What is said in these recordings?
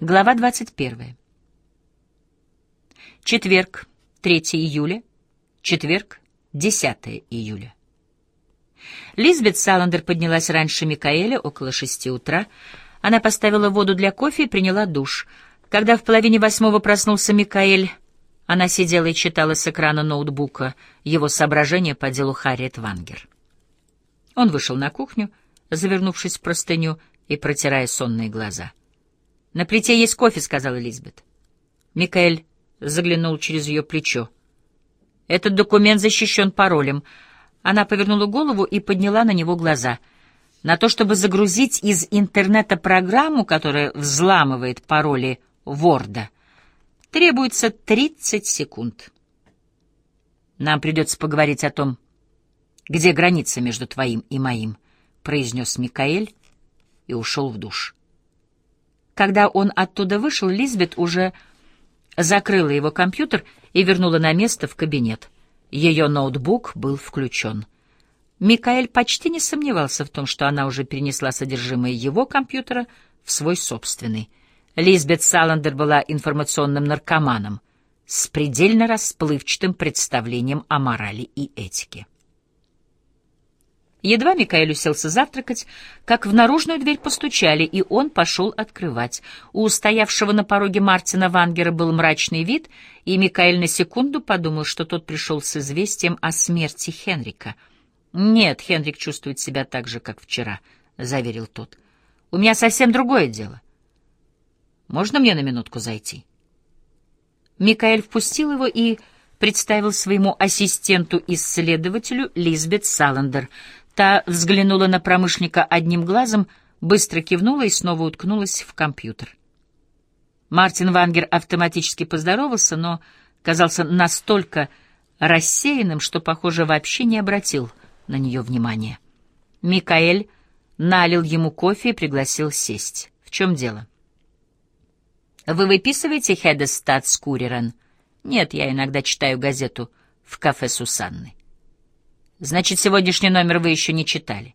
Глава 21. Четверг, 3 июля. Четверг, 10 июля. Лизбет Саландер поднялась раньше Микаэля, около шести утра. Она поставила воду для кофе и приняла душ. Когда в половине восьмого проснулся Микаэль, она сидела и читала с экрана ноутбука его соображения по делу Харриет Вангер. Он вышел на кухню, завернувшись в простыню и протирая сонные глаза. «На плите есть кофе», — сказала Лизбет. Микаэль заглянул через ее плечо. «Этот документ защищен паролем». Она повернула голову и подняла на него глаза. На то, чтобы загрузить из интернета программу, которая взламывает пароли Ворда, требуется 30 секунд. «Нам придется поговорить о том, где граница между твоим и моим», — произнес Микаэль и ушел в душ. Когда он оттуда вышел, Лизбет уже закрыла его компьютер и вернула на место в кабинет. Ее ноутбук был включен. Микаэль почти не сомневался в том, что она уже перенесла содержимое его компьютера в свой собственный. Лизбет Саландер была информационным наркоманом с предельно расплывчатым представлением о морали и этике. Едва Микаэль уселся завтракать, как в наружную дверь постучали, и он пошел открывать. У стоявшего на пороге Мартина Вангера был мрачный вид, и Микаэль на секунду подумал, что тот пришел с известием о смерти Хенрика. «Нет, Хенрик чувствует себя так же, как вчера», — заверил тот. «У меня совсем другое дело. Можно мне на минутку зайти?» Микаэль впустил его и представил своему ассистенту-исследователю Лизбет Саландер — Та взглянула на промышленника одним глазом, быстро кивнула и снова уткнулась в компьютер. Мартин Вангер автоматически поздоровался, но казался настолько рассеянным, что, похоже, вообще не обратил на нее внимания. Микаэль налил ему кофе и пригласил сесть. В чем дело? «Вы выписываете Хедестад Скуререн?» «Нет, я иногда читаю газету в кафе Сусанны». Значит, сегодняшний номер вы еще не читали.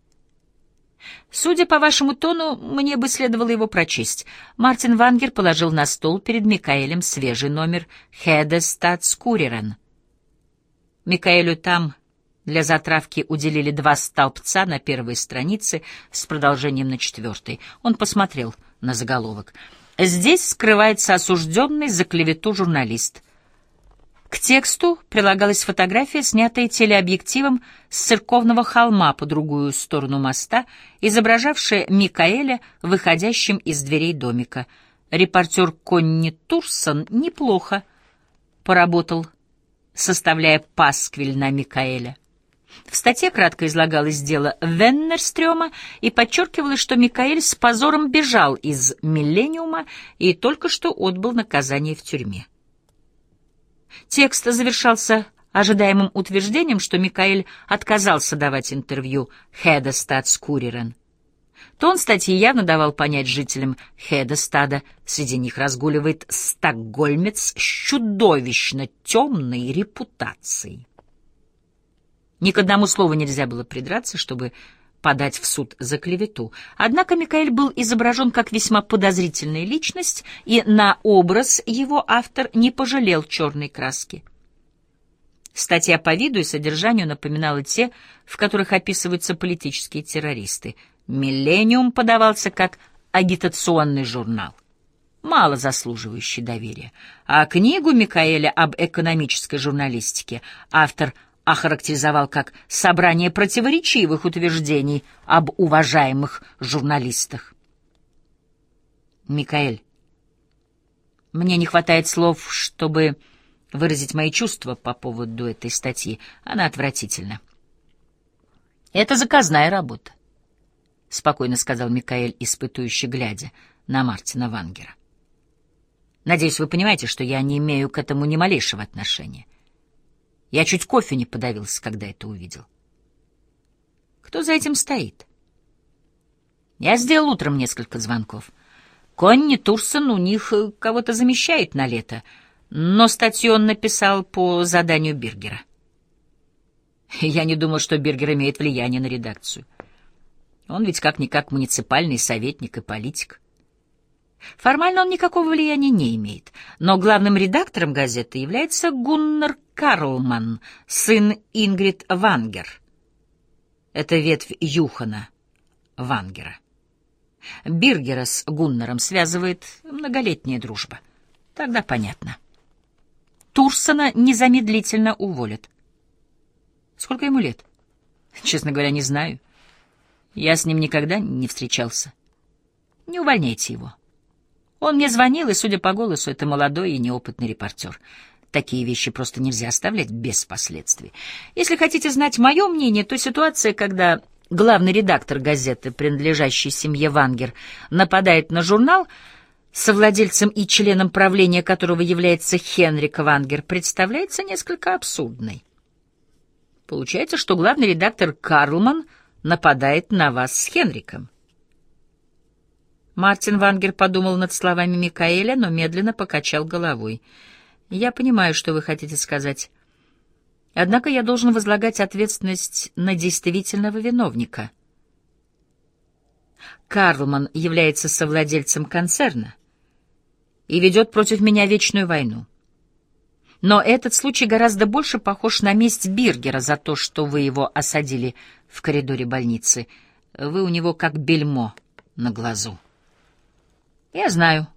Судя по вашему тону, мне бы следовало его прочесть. Мартин Вангер положил на стол перед Микаэлем свежий номер Хедестатскуререн. Микаэлю там для затравки уделили два столбца на первой странице с продолжением на четвертой. Он посмотрел на заголовок. Здесь скрывается осужденный за клевету журналист — к тексту прилагалась фотография, снятая телеобъективом с церковного холма по другую сторону моста, изображавшая Микаэля, выходящим из дверей домика. Репортер Конни Турсон неплохо поработал, составляя пасквиль на Микаэля. В статье кратко излагалось дело Веннерстрёма и подчеркивалось, что Микаэль с позором бежал из «Миллениума» и только что отбыл наказание в тюрьме. Текст завершался ожидаемым утверждением, что Микаэль отказался давать интервью Хедестад Курирен. Тон статьи явно давал понять жителям Хедестада, среди них разгуливает стокгольмец с чудовищно темной репутацией. Ни к одному слову нельзя было придраться, чтобы подать в суд за клевету. Однако Микаэль был изображен как весьма подозрительная личность, и на образ его автор не пожалел черной краски. Статья по виду и содержанию напоминала те, в которых описываются политические террористы. «Миллениум» подавался как агитационный журнал, мало заслуживающий доверия. А книгу Микаэля об экономической журналистике автор – охарактеризовал как собрание противоречивых утверждений об уважаемых журналистах. Микаэль, мне не хватает слов, чтобы выразить мои чувства по поводу этой статьи. Она отвратительна. Это заказная работа, — спокойно сказал Микаэль, испытующий глядя на Мартина Вангера. Надеюсь, вы понимаете, что я не имею к этому ни малейшего отношения. Я чуть кофе не подавился, когда это увидел. Кто за этим стоит? Я сделал утром несколько звонков. Конни Турсон у них э, кого-то замещает на лето, но статью он написал по заданию Биргера. Я не думал, что Биргер имеет влияние на редакцию. Он ведь как-никак муниципальный советник и политик. Формально он никакого влияния не имеет, но главным редактором газеты является Гуннар Карлман, сын Ингрид Вангер. Это ветвь Юхана Вангера. Биргера с Гуннером связывает многолетняя дружба. Тогда понятно. Турсона незамедлительно уволят. Сколько ему лет? Честно говоря, не знаю. Я с ним никогда не встречался. Не увольняйте его. Он мне звонил, и, судя по голосу, это молодой и неопытный репортер. Такие вещи просто нельзя оставлять без последствий. Если хотите знать мое мнение, то ситуация, когда главный редактор газеты, принадлежащей семье Вангер, нападает на журнал, совладельцем и членом правления которого является Хенрик Вангер, представляется несколько абсурдной. Получается, что главный редактор Карлман нападает на вас с Хенриком. Мартин Вангер подумал над словами Микаэля, но медленно покачал головой. «Я понимаю, что вы хотите сказать. Однако я должен возлагать ответственность на действительного виновника. Карлман является совладельцем концерна и ведет против меня вечную войну. Но этот случай гораздо больше похож на месть Биргера за то, что вы его осадили в коридоре больницы. Вы у него как бельмо на глазу. Я знаю.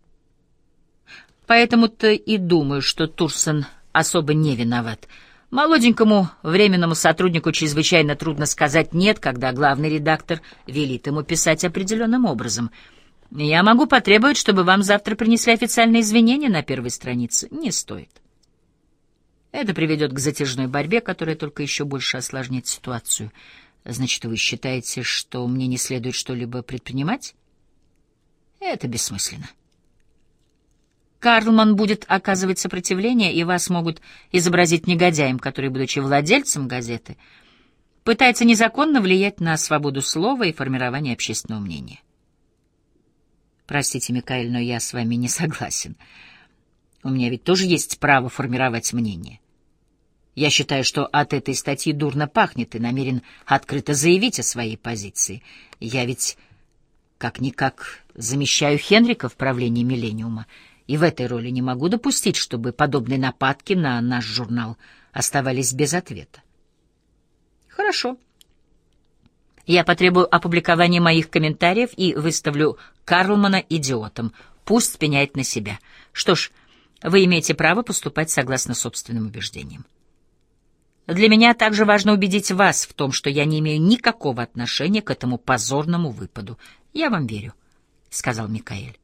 Поэтому-то и думаю, что Турсон особо не виноват. Молоденькому временному сотруднику чрезвычайно трудно сказать «нет», когда главный редактор велит ему писать определенным образом. Я могу потребовать, чтобы вам завтра принесли официальные извинения на первой странице. Не стоит. Это приведет к затяжной борьбе, которая только еще больше осложнит ситуацию. Значит, вы считаете, что мне не следует что-либо предпринимать? Это бессмысленно. Карлман будет оказывать сопротивление, и вас могут изобразить негодяем, который, будучи владельцем газеты, пытается незаконно влиять на свободу слова и формирование общественного мнения. Простите, Микаэль, но я с вами не согласен. У меня ведь тоже есть право формировать мнение. Я считаю, что от этой статьи дурно пахнет и намерен открыто заявить о своей позиции. Я ведь как-никак замещаю Хенрика в правлении «Миллениума», и в этой роли не могу допустить, чтобы подобные нападки на наш журнал оставались без ответа. Хорошо. Я потребую опубликования моих комментариев и выставлю Карлмана идиотом. Пусть пеняет на себя. Что ж, вы имеете право поступать согласно собственным убеждениям. Для меня также важно убедить вас в том, что я не имею никакого отношения к этому позорному выпаду. Я вам верю, — сказал Микаэль.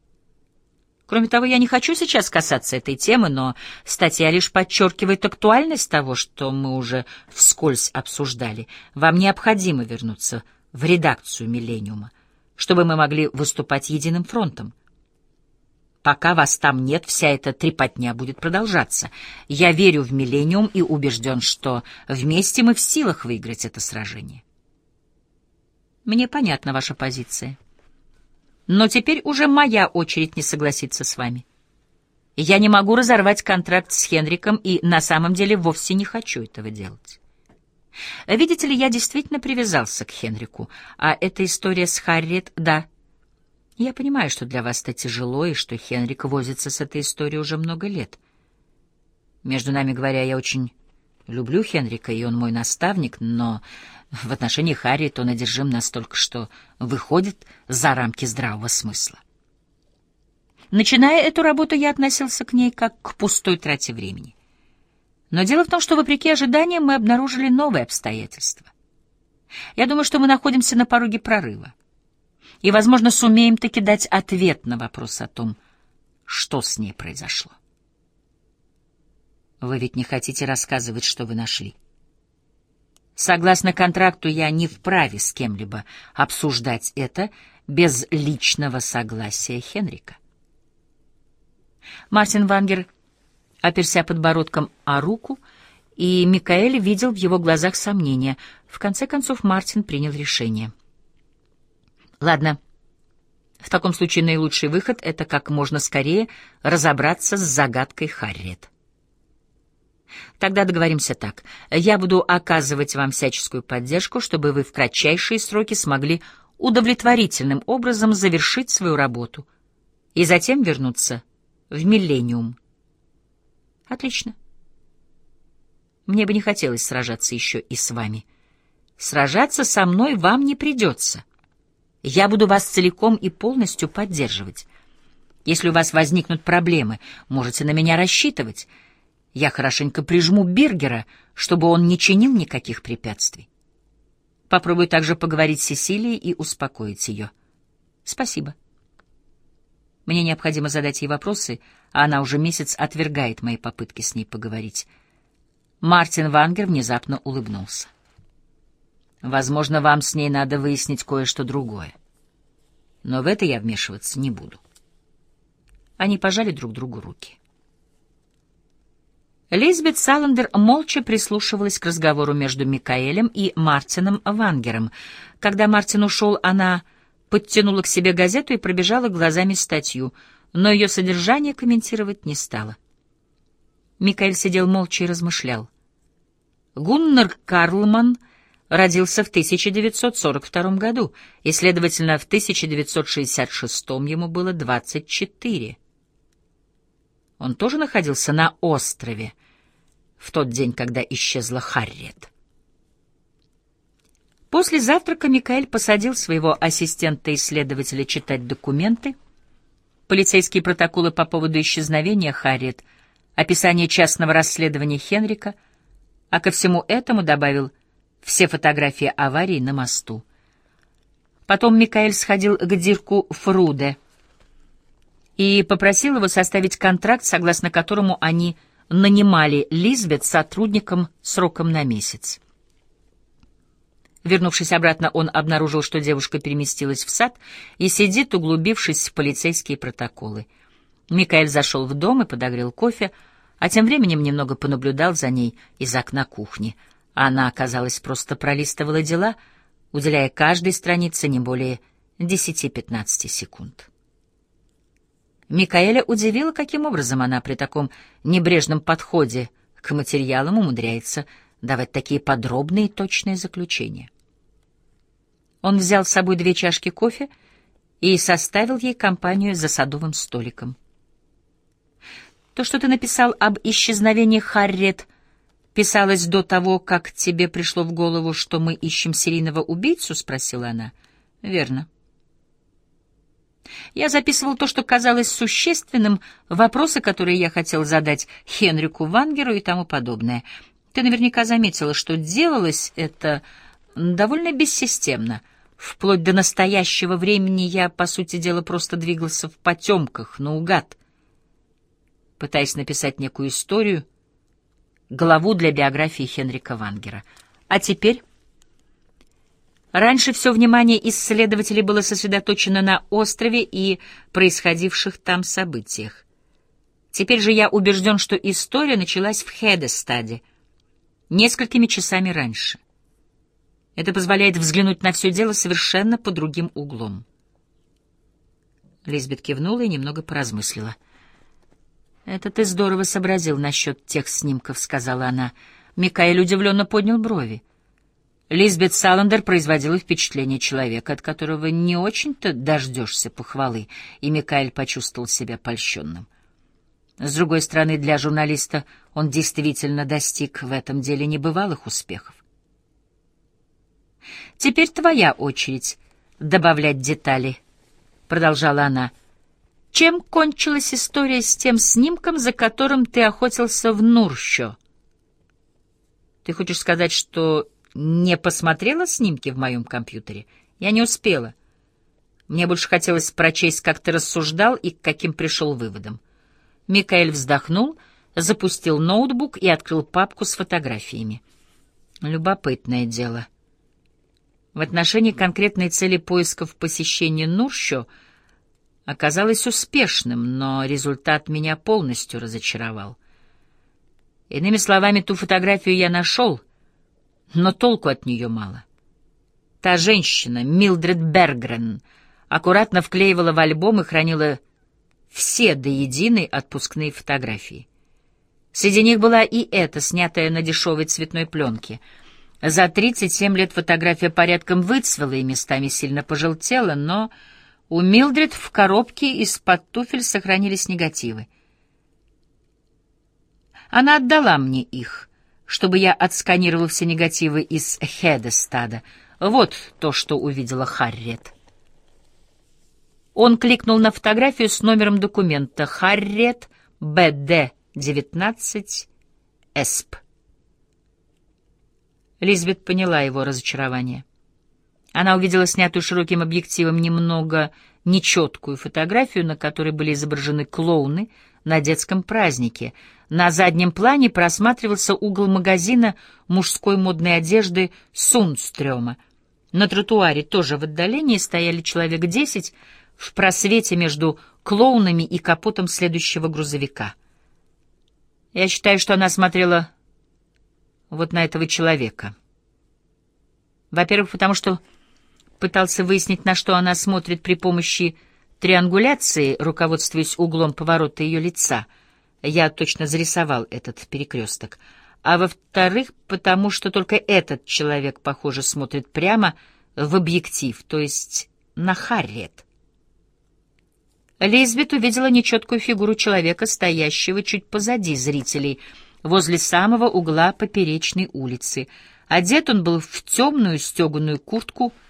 Кроме того, я не хочу сейчас касаться этой темы, но статья лишь подчеркивает актуальность того, что мы уже вскользь обсуждали. Вам необходимо вернуться в редакцию «Миллениума», чтобы мы могли выступать единым фронтом. Пока вас там нет, вся эта трепотня будет продолжаться. Я верю в «Миллениум» и убежден, что вместе мы в силах выиграть это сражение. Мне понятна ваша позиция. Но теперь уже моя очередь не согласиться с вами. Я не могу разорвать контракт с Хенриком и на самом деле вовсе не хочу этого делать. Видите ли, я действительно привязался к Хенрику, а эта история с Харриет, да. Я понимаю, что для вас это тяжело, и что Хенрик возится с этой историей уже много лет. Между нами говоря, я очень люблю Хенрика, и он мой наставник, но в отношении Харриет он одержим настолько, что выходит за рамки здравого смысла. Начиная эту работу, я относился к ней как к пустой трате времени. Но дело в том, что, вопреки ожиданиям, мы обнаружили новые обстоятельства. Я думаю, что мы находимся на пороге прорыва. И, возможно, сумеем таки дать ответ на вопрос о том, что с ней произошло. Вы ведь не хотите рассказывать, что вы нашли? — Согласно контракту, я не вправе с кем-либо обсуждать это без личного согласия Хенрика. Мартин Вангер оперся подбородком о руку, и Микаэль видел в его глазах сомнения. В конце концов Мартин принял решение. «Ладно, в таком случае наилучший выход — это как можно скорее разобраться с загадкой Харриет». Тогда договоримся так. Я буду оказывать вам всяческую поддержку, чтобы вы в кратчайшие сроки смогли удовлетворительным образом завершить свою работу. и затем вернуться в Миллениум. Отлично. Мне бы не хотелось сражаться еще и с вами. Сражаться со мной вам не придется. Я буду вас целиком и полностью поддерживать. Если у вас возникнут проблемы, можете на меня рассчитывать. Я хорошенько прижму Биргера, чтобы он не чинил никаких препятствий. Попробую также поговорить с Сесилией и успокоить ее. Спасибо. Мне необходимо задать ей вопросы, а она уже месяц отвергает мои попытки с ней поговорить. Мартин Вангер внезапно улыбнулся. Возможно, вам с ней надо выяснить кое-что другое. Но в это я вмешиваться не буду. Они пожали друг другу руки. Лизбет Саландер молча прислушивалась к разговору между Микаэлем и Мартином Вангером. Когда Мартин ушел, она подтянула к себе газету и пробежала глазами статью, но ее содержание комментировать не стала. Микаэль сидел молча и размышлял. Гуннар Карлман родился в 1942 году, и, следовательно, в 1966 ему было 24. Он тоже находился на острове в тот день, когда исчезла Харриет. После завтрака Микаэль посадил своего ассистента-исследователя читать документы, полицейские протоколы по поводу исчезновения Харриет, описание частного расследования Хенрика, а ко всему этому добавил все фотографии аварии на мосту. Потом Микаэль сходил к Дирку Фруде и попросил его составить контракт, согласно которому они нанимали Лизбет сотрудником сроком на месяц. Вернувшись обратно, он обнаружил, что девушка переместилась в сад и сидит, углубившись в полицейские протоколы. Микаэль зашел в дом и подогрел кофе, а тем временем немного понаблюдал за ней из окна кухни. Она, казалось, просто пролистывала дела, уделяя каждой странице не более 10-15 секунд. Микаэля удивило, каким образом она при таком небрежном подходе к материалам умудряется давать такие подробные и точные заключения. Он взял с собой две чашки кофе и составил ей компанию за садовым столиком. То, что ты написал об исчезновении Харриет, писалось до того, как тебе пришло в голову, что мы ищем серийного убийцу, спросила она. Верно. Я записывал то, что казалось существенным, вопросы, которые я хотел задать Хенрику Вангеру и тому подобное. Ты наверняка заметила, что делалось это довольно бессистемно. Вплоть до настоящего времени я, по сути дела, просто двигался в потемках, наугад, пытаясь написать некую историю, главу для биографии Хенрика Вангера. А теперь... Раньше все внимание исследователей было сосредоточено на острове и происходивших там событиях. Теперь же я убежден, что история началась в Хедестаде, несколькими часами раньше. Это позволяет взглянуть на все дело совершенно по другим углом. Лизбет кивнула и немного поразмыслила. «Это ты здорово сообразил насчет тех снимков», — сказала она. Микаэль удивленно поднял брови. Лизбет Саландер производила впечатление человека, от которого не очень-то дождешься похвалы, и Микаэль почувствовал себя польщенным. С другой стороны, для журналиста он действительно достиг в этом деле небывалых успехов. «Теперь твоя очередь добавлять детали», — продолжала она. «Чем кончилась история с тем снимком, за которым ты охотился в Нурщо?» «Ты хочешь сказать, что не посмотрела снимки в моем компьютере? Я не успела. Мне больше хотелось прочесть, как ты рассуждал и к каким пришел выводам». Микаэль вздохнул, запустил ноутбук и открыл папку с фотографиями. Любопытное дело. В отношении конкретной цели поисков посещения Нурщо оказалось успешным, но результат меня полностью разочаровал. Иными словами, ту фотографию я нашел, но толку от нее мало. Та женщина, Милдред Бергрен, аккуратно вклеивала в альбом и хранила все до единой отпускные фотографии. Среди них была и эта, снятая на дешевой цветной пленке. За 37 лет фотография порядком выцвела и местами сильно пожелтела, но У Милдред в коробке из-под туфель сохранились негативы. Она отдала мне их, чтобы я отсканировал все негативы из Хедестада. Вот то, что увидела Харриет. Он кликнул на фотографию с номером документа «Харриет БД-19 ЭСП». Лизбет поняла его разочарование. Она увидела снятую широким объективом немного нечеткую фотографию, на которой были изображены клоуны на детском празднике. На заднем плане просматривался угол магазина мужской модной одежды Сунстрёма. На тротуаре тоже в отдалении стояли человек десять в просвете между клоунами и капотом следующего грузовика. Я считаю, что она смотрела вот на этого человека. Во-первых, потому что пытался выяснить, на что она смотрит при помощи триангуляции, руководствуясь углом поворота ее лица. Я точно зарисовал этот перекресток. А во-вторых, потому что только этот человек, похоже, смотрит прямо в объектив, то есть на Харриет. Лизбет увидела нечеткую фигуру человека, стоящего чуть позади зрителей, возле самого угла поперечной улицы. Одет он был в темную стеганую куртку —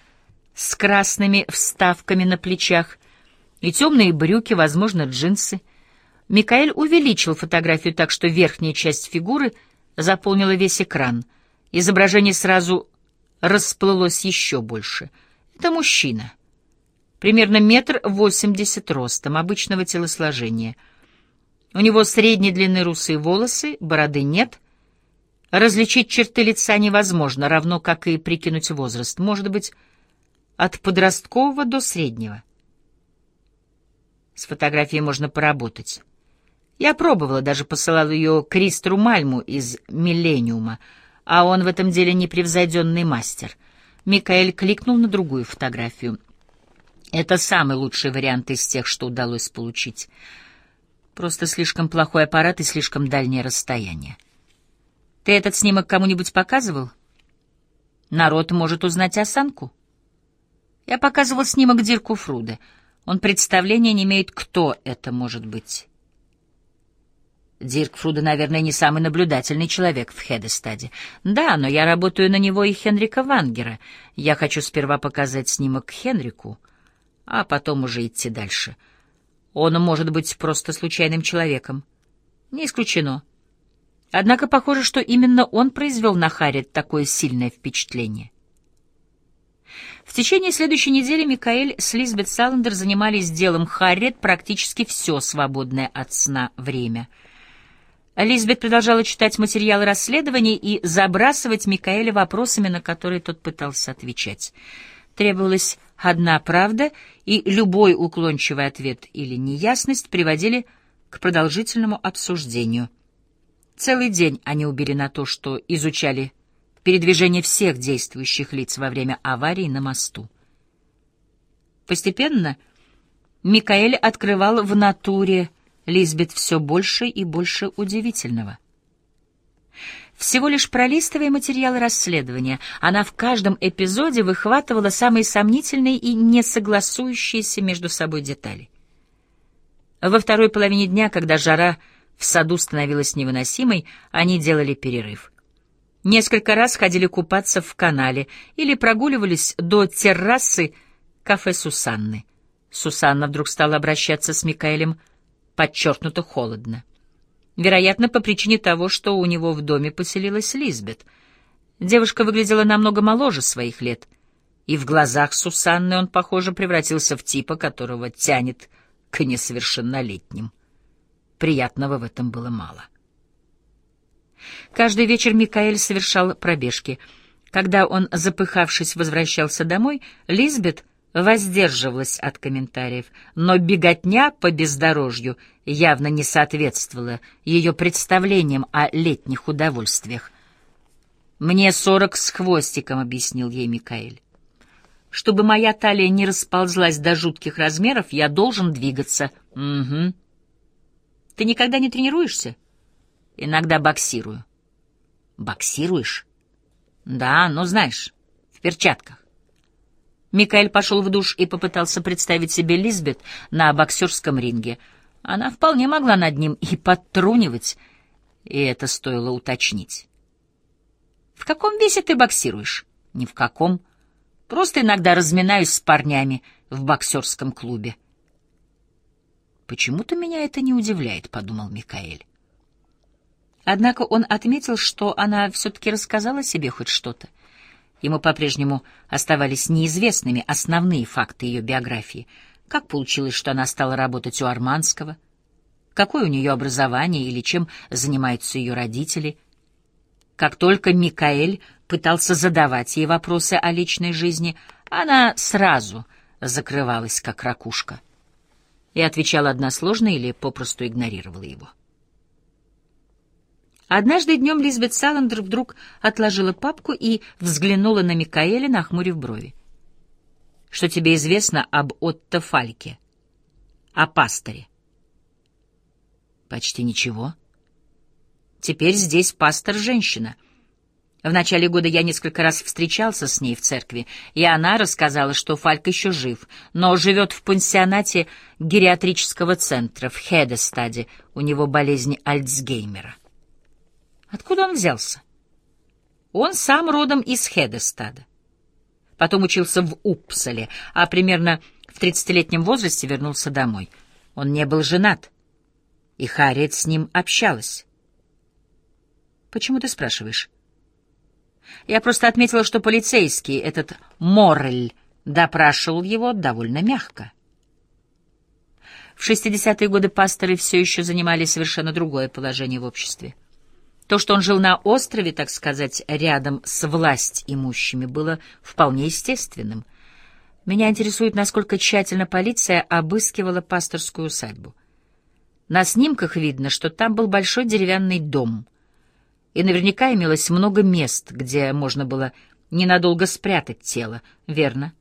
с красными вставками на плечах и темные брюки, возможно, джинсы. Микаэль увеличил фотографию так, что верхняя часть фигуры заполнила весь экран. Изображение сразу расплылось еще больше. Это мужчина. Примерно метр восемьдесят ростом, обычного телосложения. У него средней длины русые волосы, бороды нет. Различить черты лица невозможно, равно как и прикинуть возраст. Может быть, от подросткового до среднего. С фотографией можно поработать. Я пробовала, даже посылала ее Кристру Мальму из «Миллениума», а он в этом деле непревзойденный мастер. Микаэль кликнул на другую фотографию. Это самый лучший вариант из тех, что удалось получить. Просто слишком плохой аппарат и слишком дальнее расстояние. Ты этот снимок кому-нибудь показывал? Народ может узнать осанку. Я показывал снимок Дирку Фруде. Он представления не имеет, кто это может быть. Дирк Фруде, наверное, не самый наблюдательный человек в Хедестаде. Да, но я работаю на него и Хенрика Вангера. Я хочу сперва показать снимок Хенрику, а потом уже идти дальше. Он может быть просто случайным человеком. Не исключено. Однако похоже, что именно он произвел на Харриет такое сильное впечатление. В течение следующей недели Микаэль с Лизбет Саландер занимались делом Харриет практически все свободное от сна время. Лизбет продолжала читать материалы расследования и забрасывать Микаэля вопросами, на которые тот пытался отвечать. Требовалась одна правда, и любой уклончивый ответ или неясность приводили к продолжительному обсуждению. Целый день они убили на то, что изучали передвижение всех действующих лиц во время аварии на мосту. Постепенно Микаэль открывал в натуре Лизбет все больше и больше удивительного. Всего лишь пролистывая материалы расследования, она в каждом эпизоде выхватывала самые сомнительные и несогласующиеся между собой детали. Во второй половине дня, когда жара в саду становилась невыносимой, они делали перерыв. Несколько раз ходили купаться в канале или прогуливались до террасы кафе Сусанны. Сусанна вдруг стала обращаться с Микаэлем подчеркнуто холодно. Вероятно, по причине того, что у него в доме поселилась Лизбет. Девушка выглядела намного моложе своих лет, и в глазах Сусанны он, похоже, превратился в типа, которого тянет к несовершеннолетним. Приятного в этом было мало. Каждый вечер Микаэль совершал пробежки. Когда он, запыхавшись, возвращался домой, Лизбет воздерживалась от комментариев, но беготня по бездорожью явно не соответствовала ее представлениям о летних удовольствиях. «Мне сорок с хвостиком», — объяснил ей Микаэль. «Чтобы моя талия не расползлась до жутких размеров, я должен двигаться». «Угу». «Ты никогда не тренируешься?» Иногда боксирую. Боксируешь? Да, ну знаешь, в перчатках. Микаэль пошел в душ и попытался представить себе Лизбет на боксерском ринге. Она вполне могла над ним и подтрунивать, и это стоило уточнить. «В каком весе ты боксируешь?» «Ни в каком. Просто иногда разминаюсь с парнями в боксерском клубе». «Почему-то меня это не удивляет», — подумал Микаэль. Однако он отметил, что она все-таки рассказала себе хоть что-то. Ему по-прежнему оставались неизвестными основные факты ее биографии. Как получилось, что она стала работать у Арманского? Какое у нее образование или чем занимаются ее родители? Как только Микаэль пытался задавать ей вопросы о личной жизни, она сразу закрывалась, как ракушка, и отвечала односложно или попросту игнорировала его. Однажды днем Лизбет Саландер вдруг отложила папку и взглянула на Микаэля, нахмурив брови. «Что тебе известно об Отто Фальке? О пасторе?» «Почти ничего. Теперь здесь пастор-женщина. В начале года я несколько раз встречался с ней в церкви, и она рассказала, что Фальк еще жив, но живет в пансионате гериатрического центра в Хедестаде, у него болезнь Альцгеймера. Откуда он взялся? Он сам родом из Хедестада. Потом учился в Упсале, а примерно в тридцатилетнем возрасте вернулся домой. Он не был женат, и Харриет с ним общалась. «Почему ты спрашиваешь?» Я просто отметила, что полицейский, этот Моррель, допрашивал его довольно мягко. В 60-е годы пасторы все еще занимали совершенно другое положение в обществе. То, что он жил на острове, так сказать, рядом с власть имущими, было вполне естественным. Меня интересует, насколько тщательно полиция обыскивала пасторскую усадьбу. На снимках видно, что там был большой деревянный дом, и наверняка имелось много мест, где можно было ненадолго спрятать тело, верно?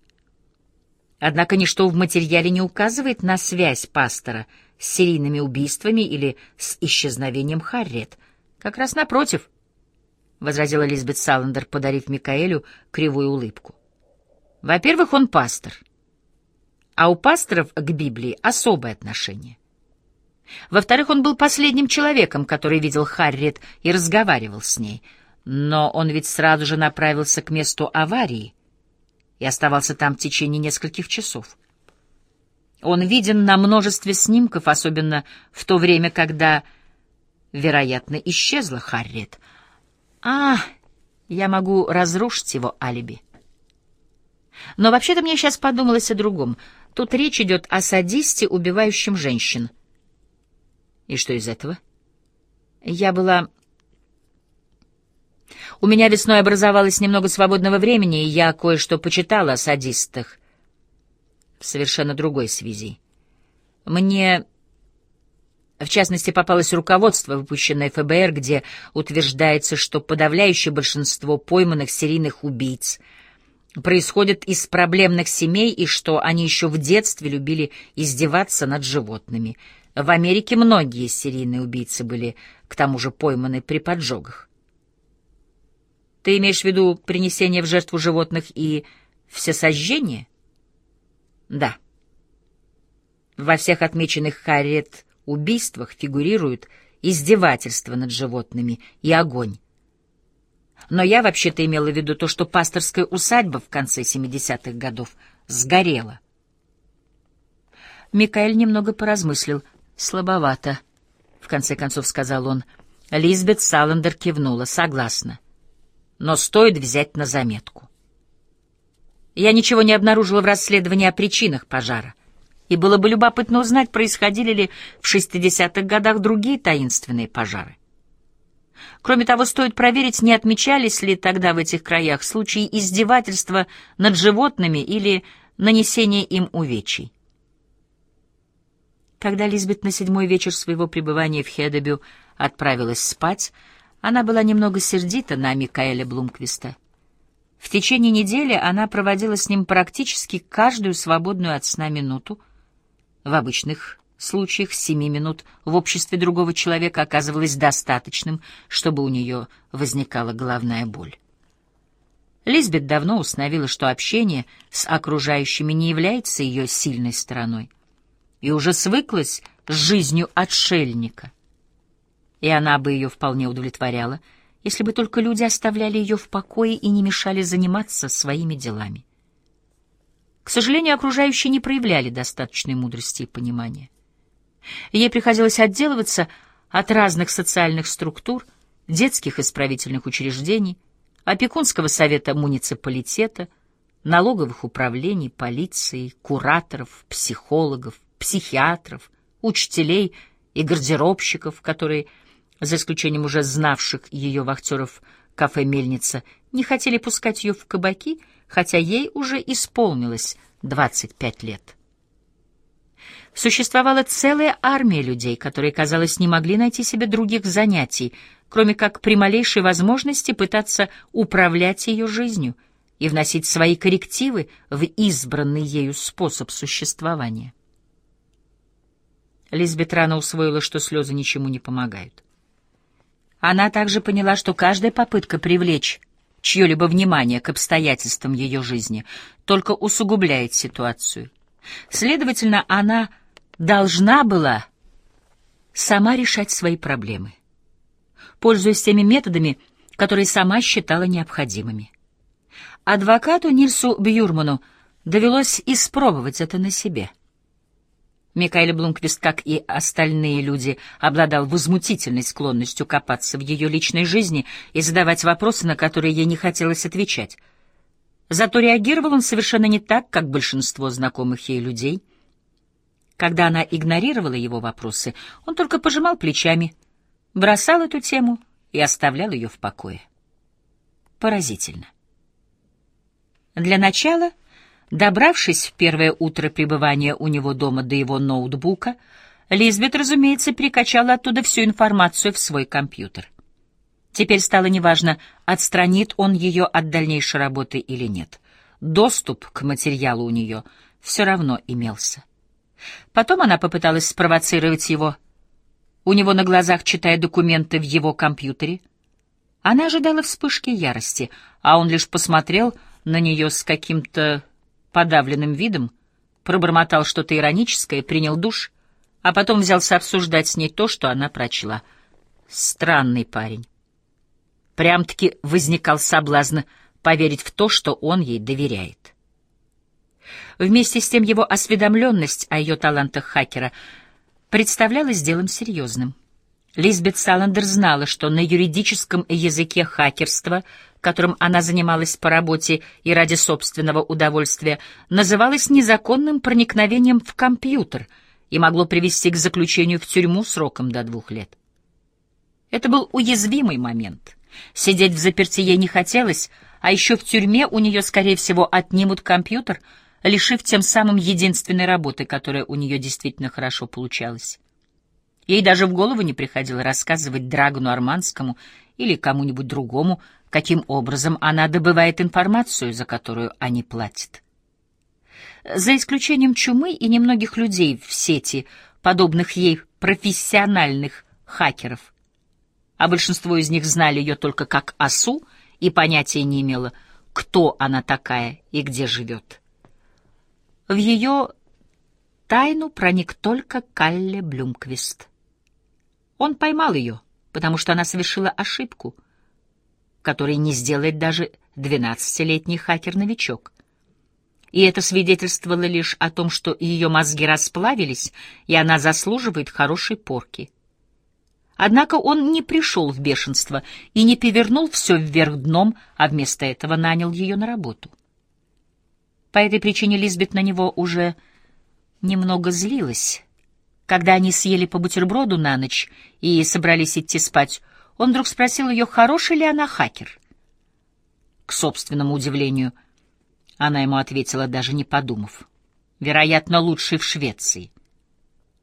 Однако ничто в материале не указывает на связь пастора с серийными убийствами или с исчезновением Харриет — как раз напротив, — возразила Лизбет Саландер, подарив Микаэлю кривую улыбку. Во-первых, он пастор. А у пасторов к Библии особое отношение. Во-вторых, он был последним человеком, который видел Харриет и разговаривал с ней. Но он ведь сразу же направился к месту аварии и оставался там в течение нескольких часов. Он виден на множестве снимков, особенно в то время, когда Вероятно, исчезла Харриет. А, я могу разрушить его алиби. Но вообще-то мне сейчас подумалось о другом. Тут речь идет о садисте, убивающем женщин. И что из этого? Я была... У меня весной образовалось немного свободного времени, и я кое-что почитала о садистах в совершенно другой связи. Мне в частности, попалось руководство, выпущенное ФБР, где утверждается, что подавляющее большинство пойманных серийных убийц происходит из проблемных семей и что они еще в детстве любили издеваться над животными. В Америке многие серийные убийцы были, к тому же, пойманы при поджогах. Ты имеешь в виду принесение в жертву животных и всесожжение? Да. Во всех отмеченных Харриет убийствах фигурируют издевательство над животными и огонь. Но я вообще-то имела в виду то, что пасторская усадьба в конце 70-х годов сгорела. Микаэль немного поразмыслил. «Слабовато», — в конце концов сказал он. Лизбет Саландер кивнула. «Согласна. Но стоит взять на заметку». Я ничего не обнаружила в расследовании о причинах пожара и было бы любопытно узнать, происходили ли в 60-х годах другие таинственные пожары. Кроме того, стоит проверить, не отмечались ли тогда в этих краях случаи издевательства над животными или нанесения им увечий. Когда Лизбет на седьмой вечер своего пребывания в Хедебю отправилась спать, она была немного сердита на Микаэля Блумквиста. В течение недели она проводила с ним практически каждую свободную от сна минуту, в обычных случаях семи минут в обществе другого человека оказывалось достаточным, чтобы у нее возникала головная боль. Лизбет давно установила, что общение с окружающими не является ее сильной стороной, и уже свыклась с жизнью отшельника. И она бы ее вполне удовлетворяла, если бы только люди оставляли ее в покое и не мешали заниматься своими делами. К сожалению, окружающие не проявляли достаточной мудрости и понимания. Ей приходилось отделываться от разных социальных структур, детских исправительных учреждений, опекунского совета муниципалитета, налоговых управлений, полиции, кураторов, психологов, психиатров, учителей и гардеробщиков, которые, за исключением уже знавших ее вахтеров кафе «Мельница», не хотели пускать ее в кабаки, хотя ей уже исполнилось 25 лет. Существовала целая армия людей, которые, казалось, не могли найти себе других занятий, кроме как при малейшей возможности пытаться управлять ее жизнью и вносить свои коррективы в избранный ею способ существования. Лизбет рано усвоила, что слезы ничему не помогают. Она также поняла, что каждая попытка привлечь чье-либо внимание к обстоятельствам ее жизни только усугубляет ситуацию. Следовательно, она должна была сама решать свои проблемы, пользуясь теми методами, которые сама считала необходимыми. Адвокату Нильсу Бьюрману довелось испробовать это на себе. Микаэль Блумквист, как и остальные люди, обладал возмутительной склонностью копаться в ее личной жизни и задавать вопросы, на которые ей не хотелось отвечать. Зато реагировал он совершенно не так, как большинство знакомых ей людей — когда она игнорировала его вопросы, он только пожимал плечами, бросал эту тему и оставлял ее в покое. Поразительно. Для начала, добравшись в первое утро пребывания у него дома до его ноутбука, Лизбет, разумеется, перекачала оттуда всю информацию в свой компьютер. Теперь стало неважно, отстранит он ее от дальнейшей работы или нет. Доступ к материалу у нее все равно имелся. Потом она попыталась спровоцировать его, у него на глазах читая документы в его компьютере. Она ожидала вспышки ярости, а он лишь посмотрел на нее с каким-то подавленным видом, пробормотал что-то ироническое, принял душ, а потом взялся обсуждать с ней то, что она прочла. Странный парень. Прям-таки возникал соблазн поверить в то, что он ей доверяет. Вместе с тем его осведомленность о ее талантах хакера представлялась делом серьезным. Лизбет Саландер знала, что на юридическом языке хакерства, которым она занималась по работе и ради собственного удовольствия, называлось незаконным проникновением в компьютер и могло привести к заключению в тюрьму сроком до двух лет. Это был уязвимый момент. Сидеть в заперти ей не хотелось, а еще в тюрьме у нее, скорее всего, отнимут компьютер — лишив тем самым единственной работы, которая у нее действительно хорошо получалась. Ей даже в голову не приходило рассказывать Драгону Арманскому или кому-нибудь другому, каким образом она добывает информацию, за которую они платят. За исключением чумы и немногих людей в сети, подобных ей профессиональных хакеров, а большинство из них знали ее только как осу и понятия не имело, кто она такая и где живет. В ее тайну проник только Калле Блюмквист. Он поймал ее, потому что она совершила ошибку, которой не сделает даже двенадцатилетний хакер-новичок. И это свидетельствовало лишь о том, что ее мозги расплавились, и она заслуживает хорошей порки. Однако он не пришел в бешенство и не перевернул все вверх дном, а вместо этого нанял ее на работу. По этой причине Лизбет на него уже немного злилась. Когда они съели по бутерброду на ночь и собрались идти спать, он вдруг спросил ее, хороший ли она хакер. К собственному удивлению, она ему ответила, даже не подумав. Вероятно, лучший в Швеции.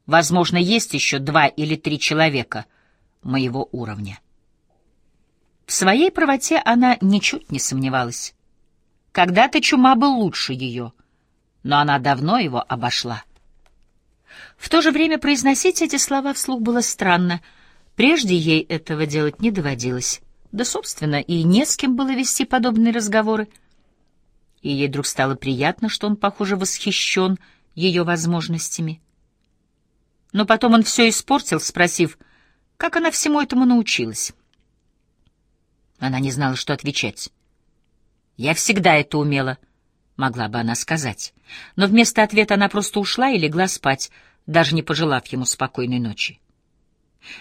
Возможно, есть еще два или три человека моего уровня. В своей правоте она ничуть не сомневалась. Когда-то чума был лучше ее, но она давно его обошла. В то же время произносить эти слова вслух было странно. Прежде ей этого делать не доводилось. Да, собственно, и не с кем было вести подобные разговоры. И ей вдруг стало приятно, что он, похоже, восхищен ее возможностями. Но потом он все испортил, спросив, как она всему этому научилась. Она не знала, что отвечать. «Я всегда это умела», — могла бы она сказать. Но вместо ответа она просто ушла и легла спать, даже не пожелав ему спокойной ночи.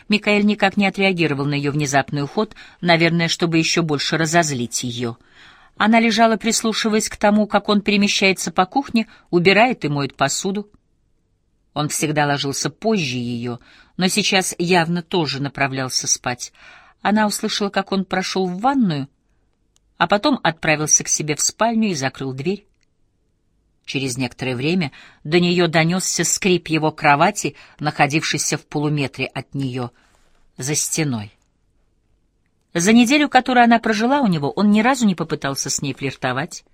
Микаэль никак не отреагировал на ее внезапный уход, наверное, чтобы еще больше разозлить ее. Она лежала, прислушиваясь к тому, как он перемещается по кухне, убирает и моет посуду. Он всегда ложился позже ее, но сейчас явно тоже направлялся спать. Она услышала, как он прошел в ванную, а потом отправился к себе в спальню и закрыл дверь. Через некоторое время до нее донесся скрип его кровати, находившейся в полуметре от нее, за стеной. За неделю, которую она прожила у него, он ни разу не попытался с ней флиртовать.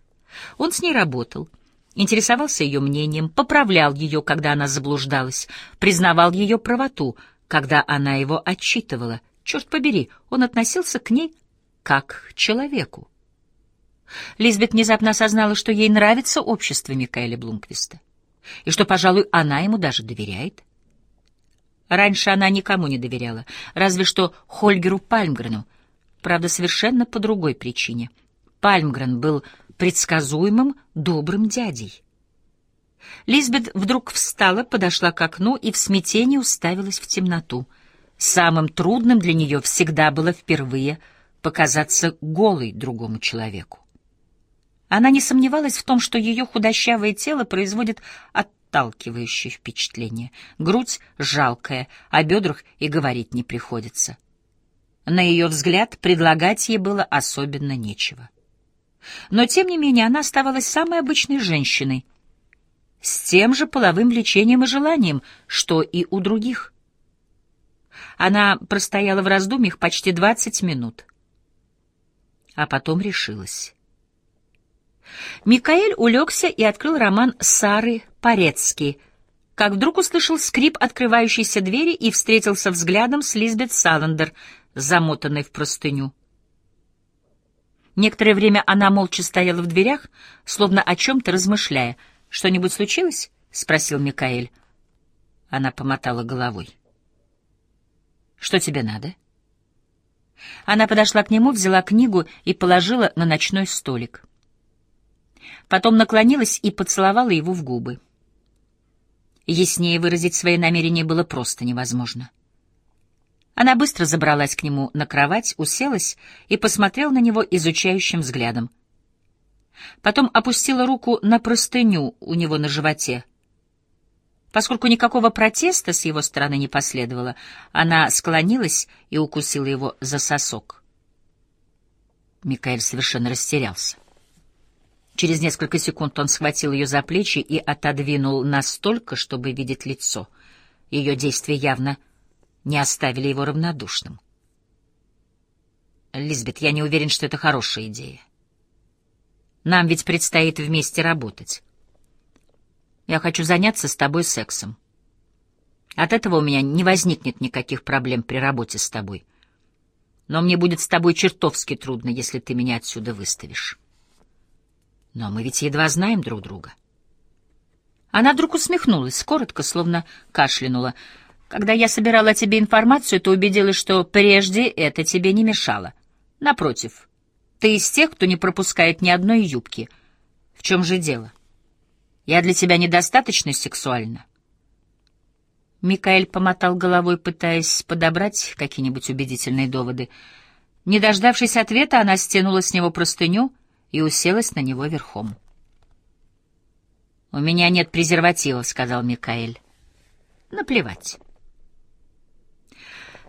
Он с ней работал, интересовался ее мнением, поправлял ее, когда она заблуждалась, признавал ее правоту, когда она его отчитывала. Черт побери, он относился к ней как к человеку. Лизбет внезапно осознала, что ей нравится общество Микаэля Блумквиста, и что, пожалуй, она ему даже доверяет. Раньше она никому не доверяла, разве что Хольгеру Пальмгрену, правда, совершенно по другой причине. Пальмгрен был предсказуемым, добрым дядей. Лизбет вдруг встала, подошла к окну и в смятении уставилась в темноту. Самым трудным для нее всегда было впервые показаться голой другому человеку. Она не сомневалась в том, что ее худощавое тело производит отталкивающее впечатление. Грудь жалкая, о бедрах и говорить не приходится. На ее взгляд, предлагать ей было особенно нечего. Но, тем не менее, она оставалась самой обычной женщиной, с тем же половым влечением и желанием, что и у других. Она простояла в раздумьях почти двадцать минут, а потом решилась. Микаэль улегся и открыл роман Сары Порецки, как вдруг услышал скрип открывающейся двери и встретился взглядом с Лизбет Саландер, замотанной в простыню. Некоторое время она молча стояла в дверях, словно о чем-то размышляя. «Что-нибудь случилось?» — спросил Микаэль. Она помотала головой. «Что тебе надо?» Она подошла к нему, взяла книгу и положила на ночной столик. Потом наклонилась и поцеловала его в губы. Яснее выразить свои намерения было просто невозможно. Она быстро забралась к нему на кровать, уселась и посмотрела на него изучающим взглядом. Потом опустила руку на простыню у него на животе. Поскольку никакого протеста с его стороны не последовало, она склонилась и укусила его за сосок. Микаэль совершенно растерялся. Через несколько секунд он схватил ее за плечи и отодвинул настолько, чтобы видеть лицо. Ее действия явно не оставили его равнодушным. «Лизбет, я не уверен, что это хорошая идея. Нам ведь предстоит вместе работать. Я хочу заняться с тобой сексом. От этого у меня не возникнет никаких проблем при работе с тобой. Но мне будет с тобой чертовски трудно, если ты меня отсюда выставишь». Но мы ведь едва знаем друг друга. Она вдруг усмехнулась, коротко, словно кашлянула. Когда я собирала тебе информацию, то убедилась, что прежде это тебе не мешало. Напротив, ты из тех, кто не пропускает ни одной юбки. В чем же дело? Я для тебя недостаточно сексуальна? Микаэль помотал головой, пытаясь подобрать какие-нибудь убедительные доводы. Не дождавшись ответа, она стянула с него простыню — и уселась на него верхом. «У меня нет презерватива», — сказал Микаэль. «Наплевать».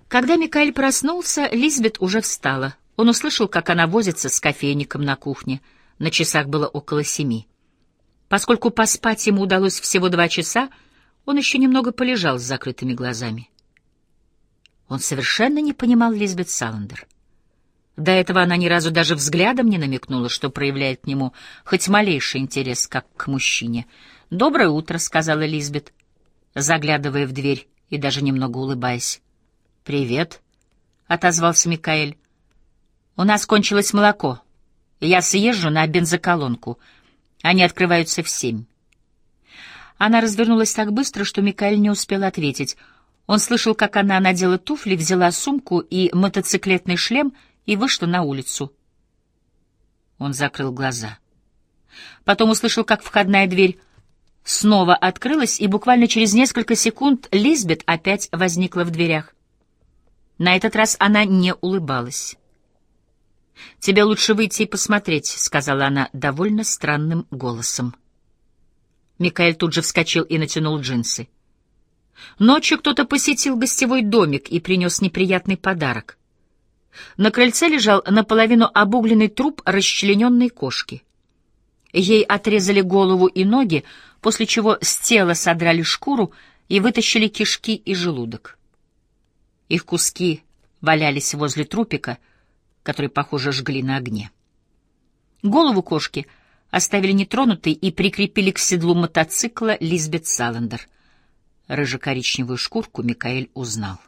Когда Микаэль проснулся, Лизбет уже встала. Он услышал, как она возится с кофейником на кухне. На часах было около семи. Поскольку поспать ему удалось всего два часа, он еще немного полежал с закрытыми глазами. Он совершенно не понимал Лизбет Саландер. До этого она ни разу даже взглядом не намекнула, что проявляет к нему хоть малейший интерес, как к мужчине. «Доброе утро», — сказала Лизбет, заглядывая в дверь и даже немного улыбаясь. «Привет», — отозвался Микаэль. У нас кончилось молоко. Я съезжу на бензоколонку. Они открываются в семь. Она развернулась так быстро, что Микаэль не успел ответить. Он слышал, как она надела туфли, взяла сумку и мотоциклетный шлем и вышла на улицу. Он закрыл глаза. Потом услышал, как входная дверь снова открылась, и буквально через несколько секунд Лизбет опять возникла в дверях. На этот раз она не улыбалась. «Тебе лучше выйти и посмотреть», — сказала она довольно странным голосом. Микаэль тут же вскочил и натянул джинсы. Ночью кто-то посетил гостевой домик и принес неприятный подарок. На крыльце лежал наполовину обугленный труп расчлененной кошки. Ей отрезали голову и ноги, после чего с тела содрали шкуру и вытащили кишки и желудок. Их куски валялись возле трупика, который, похоже, жгли на огне. Голову кошки оставили нетронутой и прикрепили к седлу мотоцикла Лизбет Саландер. Рыжекоричневую шкурку Микаэль узнал.